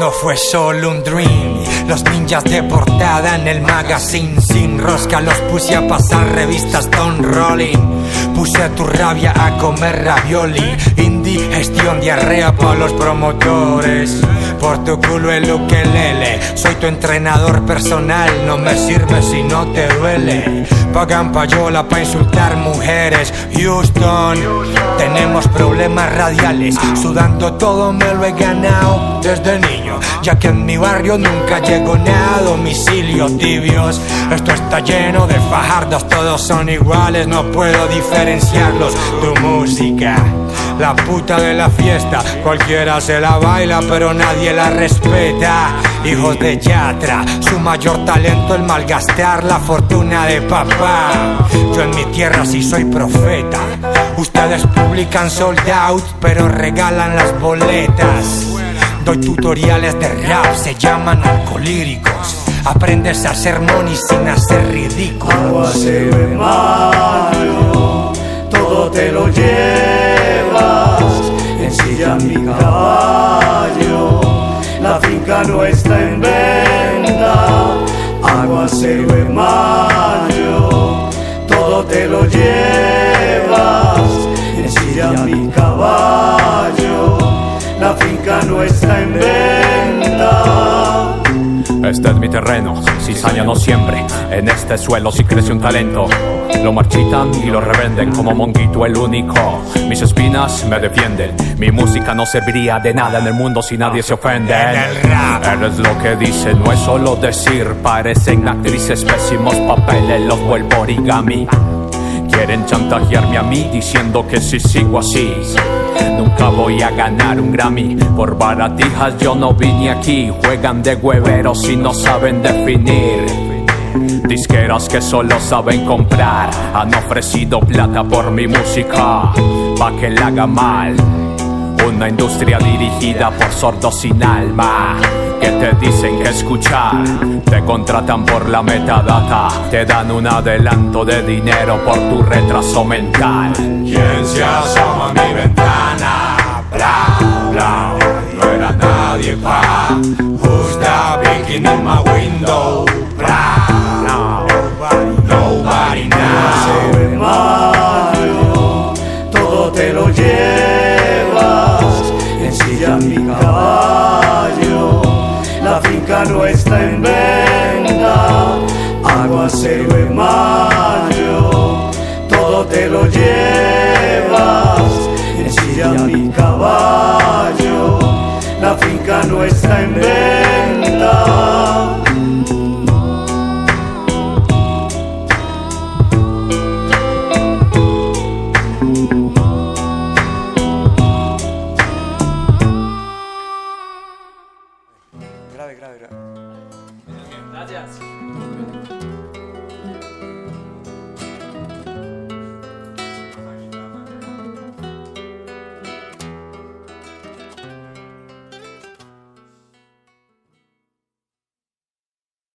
no fue solo un dream. Los ninjas de portada en el magazine sin rosca los puse a pasar revistas Don Rolling. Puse tu rabia a comer ravioli, indigestión, diarrea para los promotores. Por tu culo el ukelele, soy tu entrenador personal, no me sirve si no te duele. Pagan payola pa' insultar mujeres, Houston. Tenemos problemas radiales, sudando todo me lo he ganado desde niño, ya que en mi barrio nunca llegó nada a domicilio tibios. Esto está lleno de fajardos, todos son iguales, no puedo diferenciarlos. Tu música, la puta de la fiesta, cualquiera se la baila, pero nadie la respeta. Hijos de Yatra, su mayor talento el malgastar la fortuna de papá. Yo en mi tierra sí soy profeta. Ustedes publican sold out, pero regalan las boletas. Doy tutoriales de rap, se llaman alcolíricos. Aprendes a hacer money sin hacer ridículo. Aguacero en mayo, todo te lo mi caballo, la finca no está en venta. Aguacero en mayo, todo te lo llevas. Ensilla mi caballo, Este es mi terreno, cizaña no siempre. En este suelo si crece un talento. Lo marchitan y lo revenden como monguito el único. Mis espinas me defienden. Mi música no serviría de nada en el mundo si nadie se ofende. Eres lo que dicen, no es solo decir. Parecen actrices pésimos papeles, los vuelvo origami. Quieren chantajearme a mí diciendo que si sigo así Nunca voy a ganar un Grammy. Por baratijas yo no vine aquí. Juegan de hueveros y no saben definir. Disqueras que solo saben comprar. Han ofrecido plata por mi música. Pa' que la haga mal. Una industria dirigida por sordos sin alma que te dicen que escuchar. Te contratan por la metadata, te dan un adelanto de dinero por tu retraso mental. ¿Quién se asoma a mi ventana? Bla, bla, no era nadie pa. Who's that peeking in my window? Bla, nobody now. En mayo, todo te lo llevas. Ensilla mi caballo, está en venta. Aguacero en mayo, todo te lo llevas. Ensilla mi caballo, la finca no está en venta. Amen.